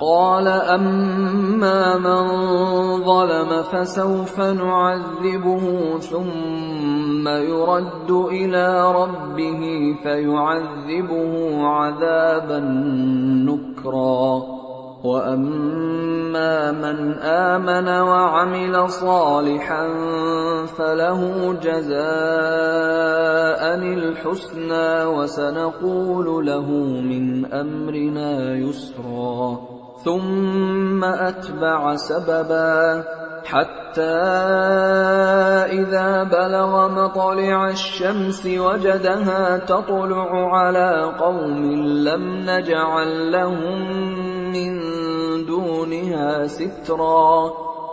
قال أما من ظلم فسوف نعذبه ثم يرد إلى ربه فيعذبه عذابا نكرا. واما من امن وعمل صالحا فله جزاء الحسنى وسنقول له من امرنا يسرا ثم اتبع سببا حتى اذا بلغ مطلع الشمس وجدها تطلع على قوم لم نجعل لهم من سترا